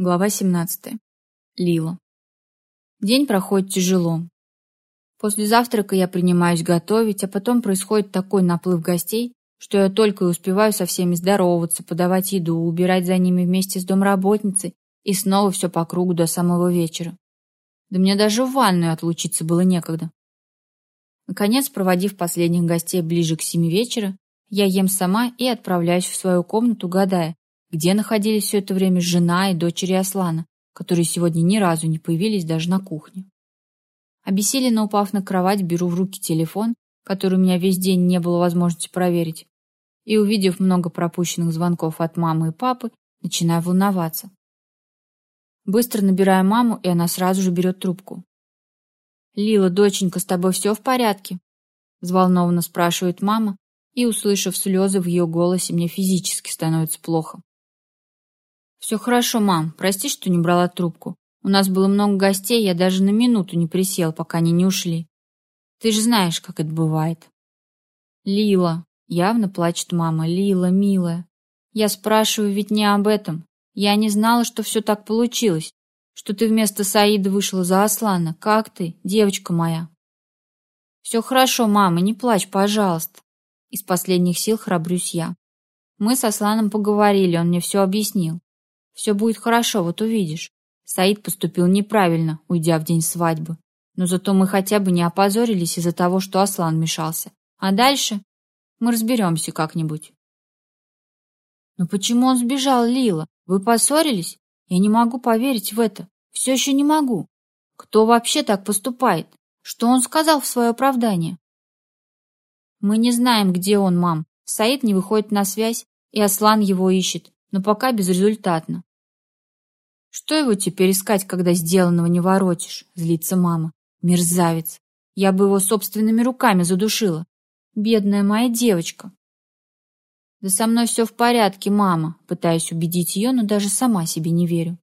Глава 17. Лила. День проходит тяжело. После завтрака я принимаюсь готовить, а потом происходит такой наплыв гостей, что я только и успеваю со всеми здороваться, подавать еду, убирать за ними вместе с домработницей и снова все по кругу до самого вечера. Да мне даже в ванную отлучиться было некогда. Наконец, проводив последних гостей ближе к семи вечера, я ем сама и отправляюсь в свою комнату, гадая, где находились все это время жена и дочери Аслана, которые сегодня ни разу не появились даже на кухне. Обессиленно упав на кровать, беру в руки телефон, который у меня весь день не было возможности проверить, и, увидев много пропущенных звонков от мамы и папы, начинаю волноваться. Быстро набираю маму, и она сразу же берет трубку. «Лила, доченька, с тобой все в порядке?» Взволнованно спрашивает мама, и, услышав слезы в ее голосе, мне физически становится плохо. «Все хорошо, мам. Прости, что не брала трубку. У нас было много гостей, я даже на минуту не присел, пока они не ушли. Ты же знаешь, как это бывает». «Лила», — явно плачет мама, — «Лила, милая. Я спрашиваю ведь не об этом. Я не знала, что все так получилось, что ты вместо Саида вышла за Аслана. Как ты, девочка моя?» «Все хорошо, мама, не плачь, пожалуйста». Из последних сил храбрюсь я. Мы с Асланом поговорили, он мне все объяснил. Все будет хорошо, вот увидишь. Саид поступил неправильно, уйдя в день свадьбы. Но зато мы хотя бы не опозорились из-за того, что Аслан мешался. А дальше мы разберемся как-нибудь. Но почему он сбежал, Лила? Вы поссорились? Я не могу поверить в это. Все еще не могу. Кто вообще так поступает? Что он сказал в свое оправдание? Мы не знаем, где он, мам. Саид не выходит на связь, и Аслан его ищет, но пока безрезультатно. Что его теперь искать, когда сделанного не воротишь? Злится мама. Мерзавец. Я бы его собственными руками задушила. Бедная моя девочка. Да со мной все в порядке, мама. Пытаюсь убедить ее, но даже сама себе не верю.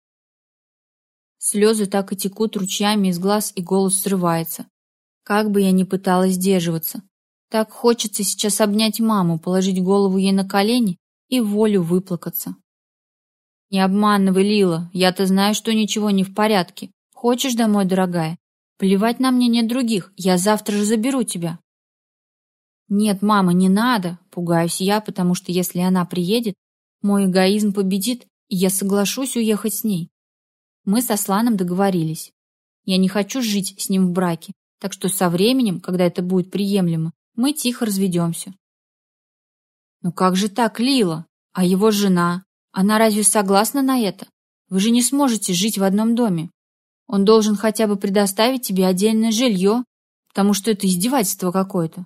Слезы так и текут ручьями из глаз, и голос срывается. Как бы я ни пыталась сдерживаться. Так хочется сейчас обнять маму, положить голову ей на колени и волю выплакаться. Не обманывай, Лила. Я-то знаю, что ничего не в порядке. Хочешь домой, дорогая? Плевать на мне нет других. Я завтра же заберу тебя. Нет, мама, не надо. Пугаюсь я, потому что если она приедет, мой эгоизм победит, и я соглашусь уехать с ней. Мы со Сланом договорились. Я не хочу жить с ним в браке, так что со временем, когда это будет приемлемо, мы тихо разведемся. Ну как же так, Лила? А его жена? Она разве согласна на это? Вы же не сможете жить в одном доме. Он должен хотя бы предоставить тебе отдельное жилье, потому что это издевательство какое-то.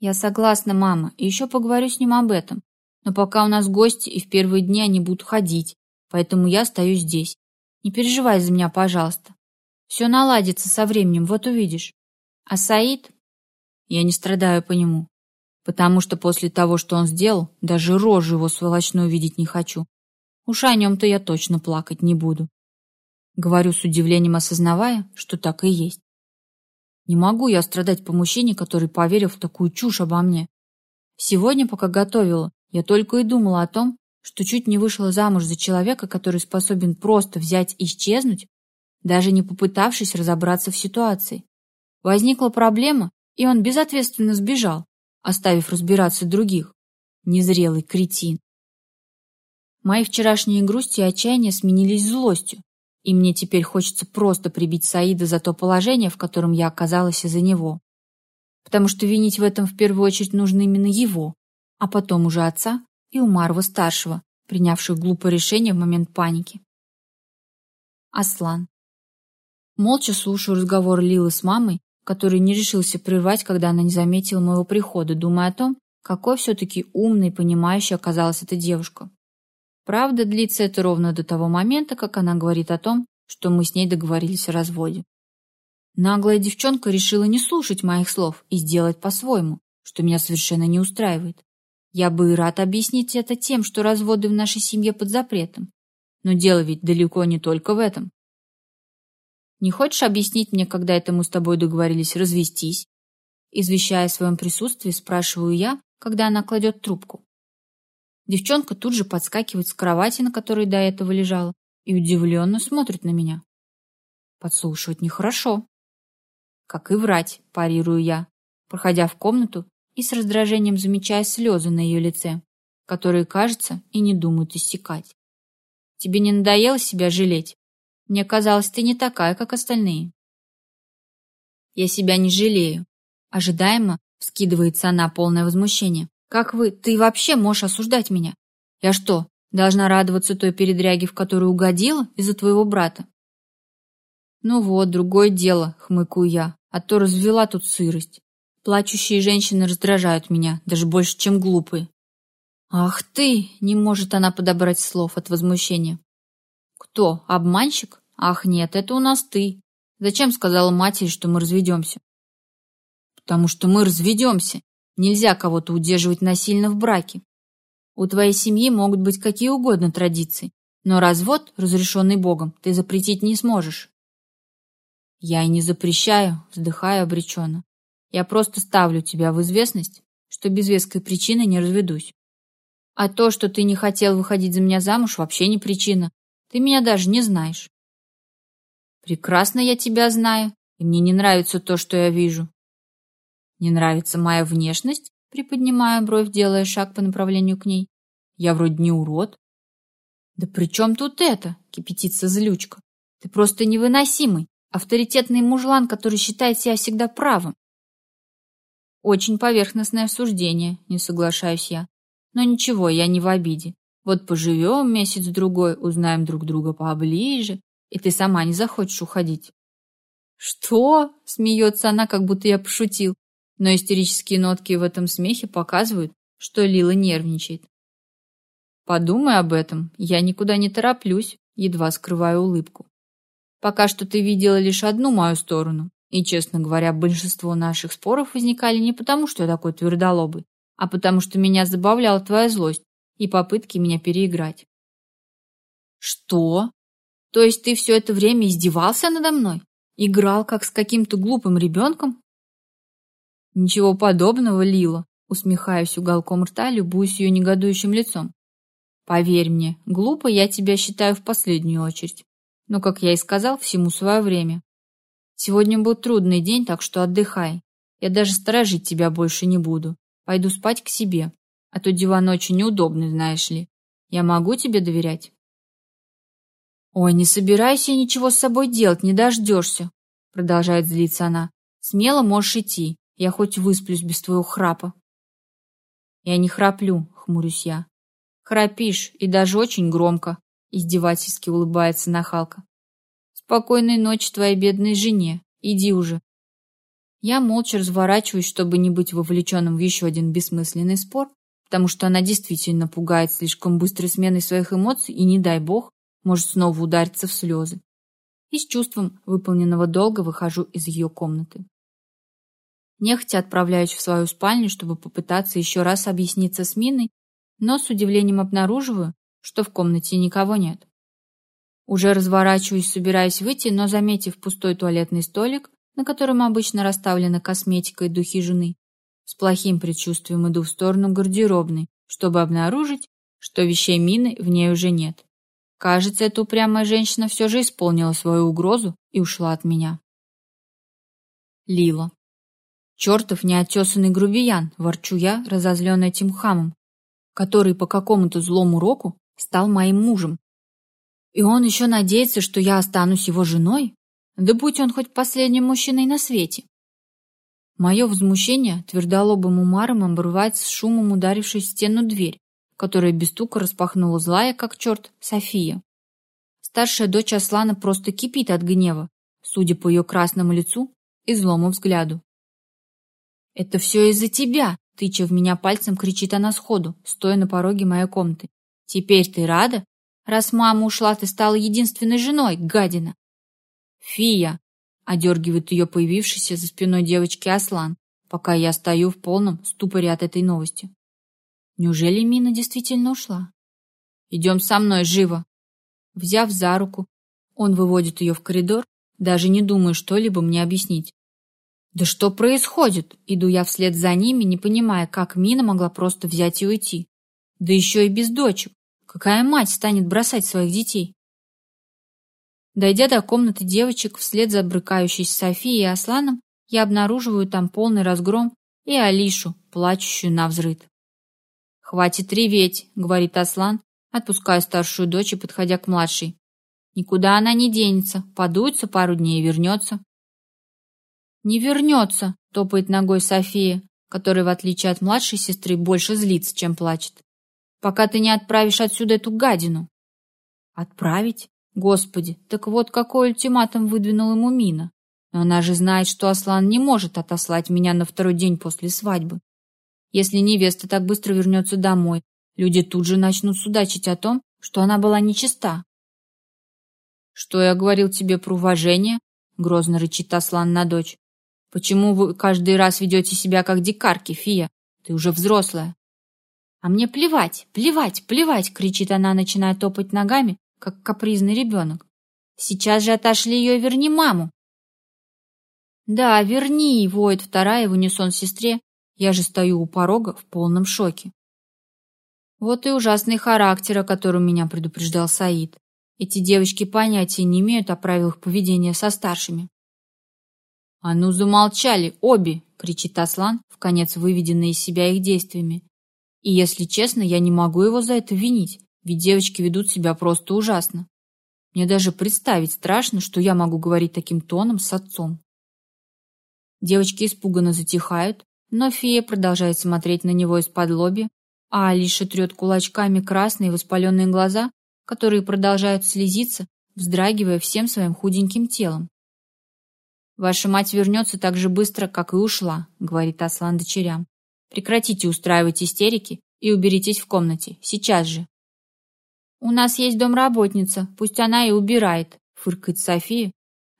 Я согласна, мама, и еще поговорю с ним об этом. Но пока у нас гости, и в первые дни они будут ходить, поэтому я остаюсь здесь. Не переживай за меня, пожалуйста. Все наладится со временем, вот увидишь. А Саид? Я не страдаю по нему потому что после того, что он сделал, даже рожу его сволочную видеть не хочу. Уж о нем-то я точно плакать не буду. Говорю с удивлением, осознавая, что так и есть. Не могу я страдать по мужчине, который поверил в такую чушь обо мне. Сегодня, пока готовила, я только и думала о том, что чуть не вышла замуж за человека, который способен просто взять и исчезнуть, даже не попытавшись разобраться в ситуации. Возникла проблема, и он безответственно сбежал оставив разбираться других. Незрелый кретин. Мои вчерашние грусти и отчаяние сменились злостью, и мне теперь хочется просто прибить Саида за то положение, в котором я оказалась из-за него. Потому что винить в этом в первую очередь нужно именно его, а потом уже отца и Умарова-старшего, принявших глупое решение в момент паники. Аслан. Молча слушаю разговор Лилы с мамой, который не решился прервать, когда она не заметила моего прихода, думая о том, какой все-таки умной и понимающей оказалась эта девушка. Правда, длится это ровно до того момента, как она говорит о том, что мы с ней договорились о разводе. Наглая девчонка решила не слушать моих слов и сделать по-своему, что меня совершенно не устраивает. Я бы и рад объяснить это тем, что разводы в нашей семье под запретом. Но дело ведь далеко не только в этом. Не хочешь объяснить мне, когда это мы с тобой договорились развестись?» Извещая о своем присутствии, спрашиваю я, когда она кладет трубку. Девчонка тут же подскакивает с кровати, на которой до этого лежала, и удивленно смотрит на меня. Подслушивать нехорошо. Как и врать, парирую я, проходя в комнату и с раздражением замечая слезы на ее лице, которые, кажется, и не думают иссякать. Тебе не надоело себя жалеть? Мне казалось, ты не такая, как остальные. Я себя не жалею. Ожидаемо вскидывается она, полное возмущение. Как вы, ты вообще можешь осуждать меня? Я что, должна радоваться той передряге, в которую угодила из-за твоего брата? Ну вот, другое дело, хмыкаю я, а то развела тут сырость. Плачущие женщины раздражают меня, даже больше, чем глупые. Ах ты, не может она подобрать слов от возмущения. Кто, обманщик? Ах нет, это у нас ты. Зачем сказала матери, что мы разведемся? Потому что мы разведемся. Нельзя кого-то удерживать насильно в браке. У твоей семьи могут быть какие угодно традиции, но развод, разрешенный Богом, ты запретить не сможешь. Я и не запрещаю, вздыхаю обреченно. Я просто ставлю тебя в известность, что без веской причины не разведусь. А то, что ты не хотел выходить за меня замуж, вообще не причина. Ты меня даже не знаешь. Прекрасно я тебя знаю, и мне не нравится то, что я вижу. Не нравится моя внешность? Приподнимая бровь, делая шаг по направлению к ней. Я вроде не урод. Да при чем тут это? Кипятится злючка. Ты просто невыносимый, авторитетный мужлан, который считает себя всегда правым. Очень поверхностное суждение, не соглашаюсь я. Но ничего, я не в обиде. Вот поживем месяц-другой, узнаем друг друга поближе, и ты сама не захочешь уходить. Что? Смеется она, как будто я пошутил но истерические нотки в этом смехе показывают, что Лила нервничает. Подумай об этом, я никуда не тороплюсь, едва скрываю улыбку. Пока что ты видела лишь одну мою сторону, и, честно говоря, большинство наших споров возникали не потому, что я такой твердолобый, а потому что меня забавляла твоя злость и попытки меня переиграть. Что? То есть ты все это время издевался надо мной? Играл как с каким-то глупым ребенком? Ничего подобного, Лила, усмехаюсь уголком рта, любуюсь ее негодующим лицом. Поверь мне, глупо я тебя считаю в последнюю очередь. Но, как я и сказал, всему свое время. Сегодня был трудный день, так что отдыхай. Я даже сторожить тебя больше не буду. Пойду спать к себе. А то диван очень неудобный, знаешь ли. Я могу тебе доверять? Ой, не собирайся ничего с собой делать, не дождешься, продолжает злиться она. Смело можешь идти. Я хоть высплюсь без твоего храпа. Я не храплю, хмурюсь я. Храпишь, и даже очень громко, издевательски улыбается нахалка. Спокойной ночи твоей бедной жене. Иди уже. Я молча разворачиваюсь, чтобы не быть вовлеченным в еще один бессмысленный спор, потому что она действительно пугает слишком быстрой сменой своих эмоций и, не дай бог, может снова удариться в слезы. И с чувством выполненного долга выхожу из ее комнаты. Нехотя отправляюсь в свою спальню, чтобы попытаться еще раз объясниться с Миной, но с удивлением обнаруживаю, что в комнате никого нет. Уже разворачиваюсь, собираясь выйти, но, заметив пустой туалетный столик, на котором обычно расставлена косметика и духи жены, с плохим предчувствием иду в сторону гардеробной, чтобы обнаружить, что вещей Мины в ней уже нет. Кажется, эта упрямая женщина все же исполнила свою угрозу и ушла от меня. Лила. Чертов неотесанный грубиян, ворчу я, разозленная этим хамом, который по какому-то злому року стал моим мужем. И он еще надеется, что я останусь его женой? Да будь он хоть последним мужчиной на свете. Мое возмущение твердолобым умаром обрывается с шумом ударившей в стену дверь, которая без стука распахнула злая, как черт, София. Старшая дочь Аслана просто кипит от гнева, судя по ее красному лицу и злому взгляду. «Это все из-за тебя!» — тыча в меня пальцем, кричит она сходу, стоя на пороге моей комнаты. «Теперь ты рада? Раз мама ушла, ты стала единственной женой, гадина!» «Фия!» — одергивает ее появившийся за спиной девочки Аслан, пока я стою в полном ступоре от этой новости. Неужели Мина действительно ушла? «Идем со мной, живо!» Взяв за руку, он выводит ее в коридор, даже не думая что-либо мне объяснить. Да что происходит? Иду я вслед за ними, не понимая, как Мина могла просто взять и уйти. Да еще и без дочек. Какая мать станет бросать своих детей? Дойдя до комнаты девочек, вслед за брыкающейся Софией и Асланом, я обнаруживаю там полный разгром и Алишу, плачущую на взрыд. «Хватит реветь», — говорит Аслан, отпуская старшую дочь и подходя к младшей. «Никуда она не денется, подуется пару дней и вернется». «Не вернется», — топает ногой София, которая, в отличие от младшей сестры, больше злится, чем плачет. «Пока ты не отправишь отсюда эту гадину». «Отправить? Господи, так вот какой ультиматум выдвинул ему Мина. Но она же знает, что Аслан не может отослать меня на второй день после свадьбы. Если невеста так быстро вернется домой, люди тут же начнут судачить о том, что она была нечиста. «Что я говорил тебе про уважение?» — грозно рычит Аслан на дочь. «Почему вы каждый раз ведете себя как дикарки, Фия? Ты уже взрослая». «А мне плевать, плевать, плевать!» — кричит она, начиная топать ногами, как капризный ребенок. «Сейчас же отошли ее и верни маму!» «Да, верни!» — воет вторая в унисон сестре. Я же стою у порога в полном шоке. Вот и ужасный характер, о котором меня предупреждал Саид. Эти девочки понятия не имеют о правилах поведения со старшими. «А ну замолчали, обе!» — кричит Аслан, в конец выведенный из себя их действиями. И, если честно, я не могу его за это винить, ведь девочки ведут себя просто ужасно. Мне даже представить страшно, что я могу говорить таким тоном с отцом. Девочки испуганно затихают, но фея продолжает смотреть на него из-под лоби, а Алиша трет кулачками красные воспаленные глаза, которые продолжают слезиться, вздрагивая всем своим худеньким телом. «Ваша мать вернется так же быстро, как и ушла», — говорит Аслан дочерям. «Прекратите устраивать истерики и уберитесь в комнате. Сейчас же». «У нас есть домработница, пусть она и убирает», — фыркает София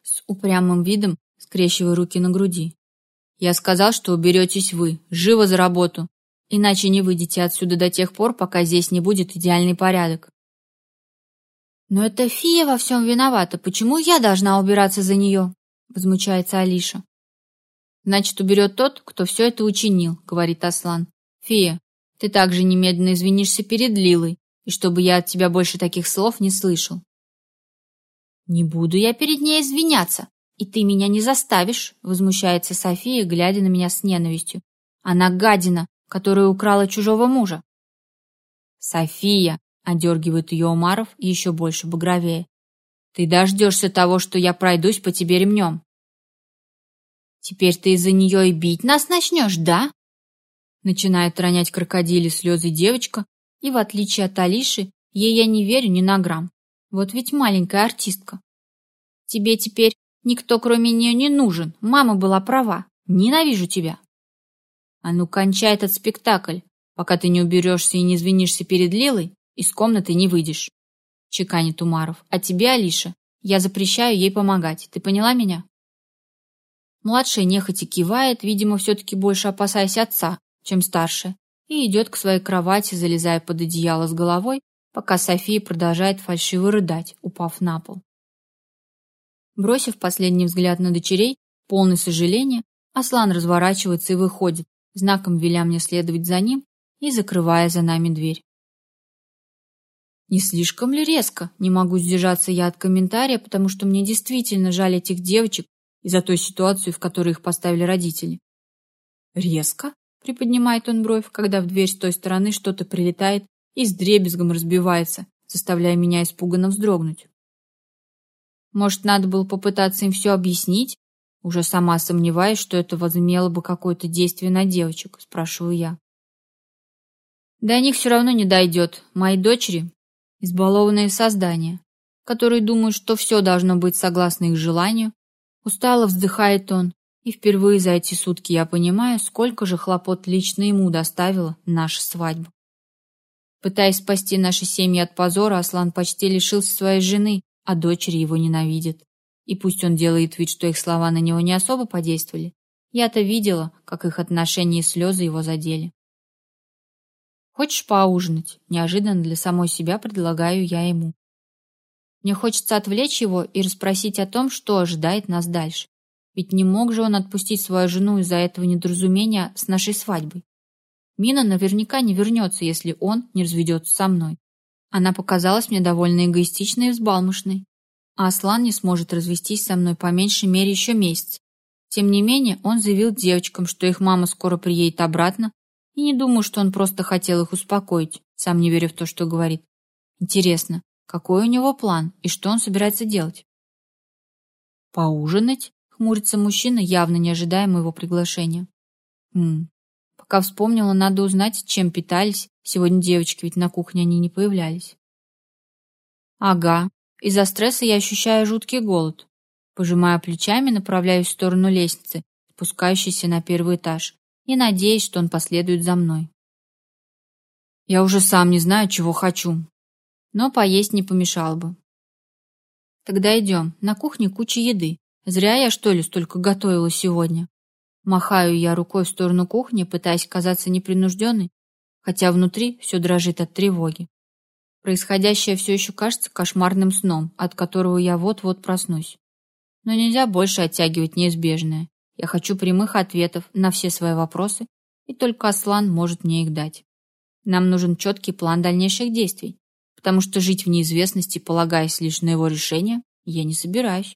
с упрямым видом, скрещивая руки на груди. «Я сказал, что уберетесь вы. Живо за работу. Иначе не выйдете отсюда до тех пор, пока здесь не будет идеальный порядок». «Но это фия во всем виновата. Почему я должна убираться за нее?» Возмущается Алиша. «Значит, уберет тот, кто все это учинил», — говорит Аслан. «Фия, ты также немедленно извинишься перед Лилой, и чтобы я от тебя больше таких слов не слышал». «Не буду я перед ней извиняться. «И ты меня не заставишь», — возмущается София, глядя на меня с ненавистью. «Она гадина, которая украла чужого мужа». «София», — одергивает ее Умаров еще больше багровее, «ты дождешься того, что я пройдусь по тебе ремнем». «Теперь ты из-за нее и бить нас начнешь, да?» Начинает ронять крокодили слезы девочка, и, в отличие от Алиши, ей я не верю ни на грамм. Вот ведь маленькая артистка. Тебе теперь Никто, кроме нее, не нужен. Мама была права. Ненавижу тебя. А ну, кончай этот спектакль. Пока ты не уберешься и не извинишься перед Лилой, из комнаты не выйдешь. Чеканит Умаров. А тебе, Алиша, я запрещаю ей помогать. Ты поняла меня? Младшая нехотя кивает, видимо, все-таки больше опасаясь отца, чем старшая, и идет к своей кровати, залезая под одеяло с головой, пока София продолжает фальшиво рыдать, упав на пол. Бросив последний взгляд на дочерей, полный сожаления, Аслан разворачивается и выходит, знаком веля мне следовать за ним и закрывая за нами дверь. Не слишком ли резко? Не могу сдержаться я от комментария, потому что мне действительно жаль этих девочек из-за той ситуации, в которой их поставили родители. Резко? Приподнимает он бровь, когда в дверь с той стороны что-то прилетает и с дребезгом разбивается, заставляя меня испуганно вздрогнуть. Может, надо было попытаться им все объяснить? Уже сама сомневаюсь, что это возымело бы какое-то действие на девочек, спрашиваю я. До них все равно не дойдет. Мои дочери – избалованные создания, которые думают, что все должно быть согласно их желанию. Устало вздыхает он, и впервые за эти сутки я понимаю, сколько же хлопот лично ему доставила наша свадьба. Пытаясь спасти наши семьи от позора, Аслан почти лишился своей жены, а дочери его ненавидят. И пусть он делает вид, что их слова на него не особо подействовали, я-то видела, как их отношения и слезы его задели. «Хочешь поужинать?» – неожиданно для самой себя предлагаю я ему. Мне хочется отвлечь его и расспросить о том, что ожидает нас дальше. Ведь не мог же он отпустить свою жену из-за этого недоразумения с нашей свадьбой. Мина наверняка не вернется, если он не разведется со мной. Она показалась мне довольно эгоистичной и взбалмошной. А Аслан не сможет развестись со мной по меньшей мере еще месяц. Тем не менее, он заявил девочкам, что их мама скоро приедет обратно, и не думаю, что он просто хотел их успокоить, сам не веря в то, что говорит. Интересно, какой у него план и что он собирается делать? Поужинать? Хмурится мужчина, явно не ожидая моего приглашения. Хм. Пока вспомнила, надо узнать, чем питались. Сегодня девочки, ведь на кухне они не появлялись. Ага. Из-за стресса я ощущаю жуткий голод. Пожимая плечами, направляюсь в сторону лестницы, спускающейся на первый этаж, и надеюсь, что он последует за мной. Я уже сам не знаю, чего хочу, но поесть не помешало бы. Тогда идем. На кухне куча еды. Зря я, что ли, столько готовила сегодня. Махаю я рукой в сторону кухни, пытаясь казаться непринужденной, хотя внутри все дрожит от тревоги. Происходящее все еще кажется кошмарным сном, от которого я вот-вот проснусь. Но нельзя больше оттягивать неизбежное. Я хочу прямых ответов на все свои вопросы, и только Аслан может мне их дать. Нам нужен четкий план дальнейших действий, потому что жить в неизвестности, полагаясь лишь на его решение, я не собираюсь.